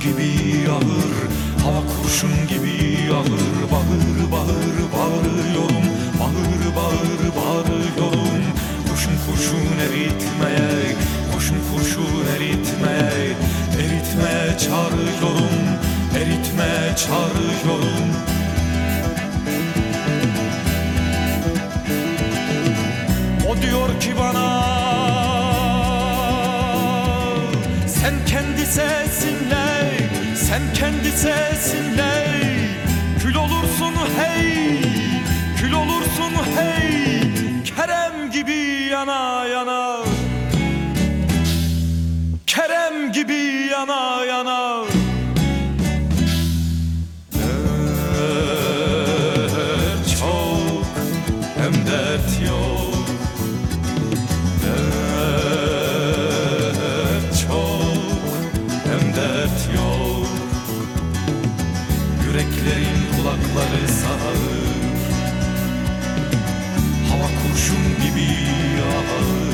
gibi ağır Hava kurşun gibi ağır. Bağır bağır bağırıyorum Bağır bağır bağırıyorum. Kurşun kurşun eritmeye Kurşun kurşun eritmeye. Eritmeye çağırıyorum Eritmeye çağırıyorum. O diyor ki bana Sen kendi sesinle Sen kendi sesinle Kül olursun hey Kül olursun hey. Kerem gibi yana yana Yüreklerin kulakları sağır Hava kurşun gibi ağır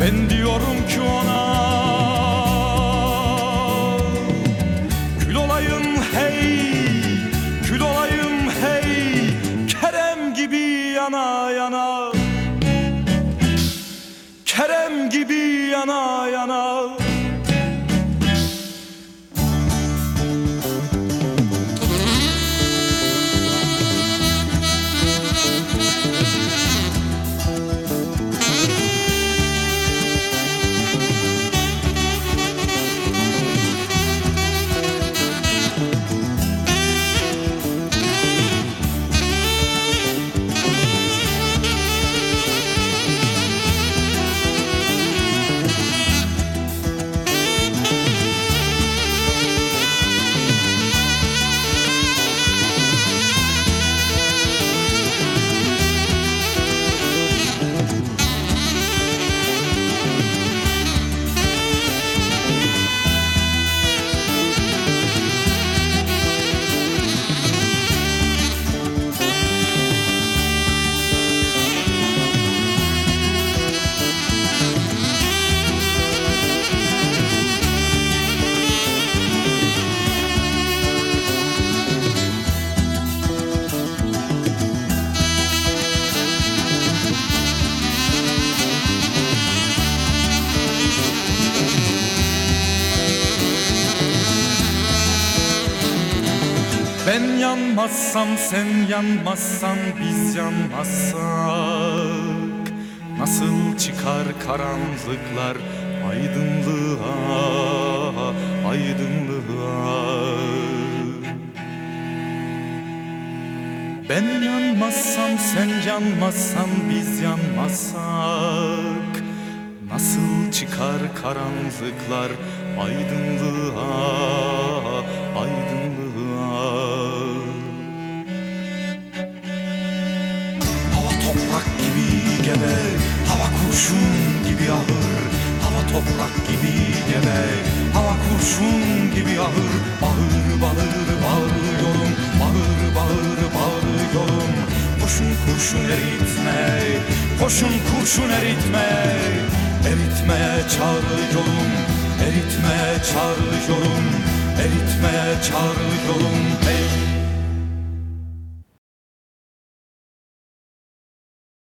Ben diyorum ki ona Kül olayım yana yana Ben yanmazsam sen yanmazsan biz yanmazsak Nasıl çıkar karanlıklar aydınlığa aydınlığa? Ben yanmazsam sen yanmazsan biz yanmazsak Nasıl çıkar karanlıklar aydınlığa aydınlığa toprak gibi gebe Hava kurşun gibi ağır Hava toprak gibi gebe Hava kurşun gibi ağır Bağır bağır bağırıyorum Bağır bağır bağırıyorum. Kurşun kurşun eritme Kurşun kurşun eritme Eritmeye çağırıyorum Eritmeye çağırıyorum Eritmeye çağırıyorum. Hey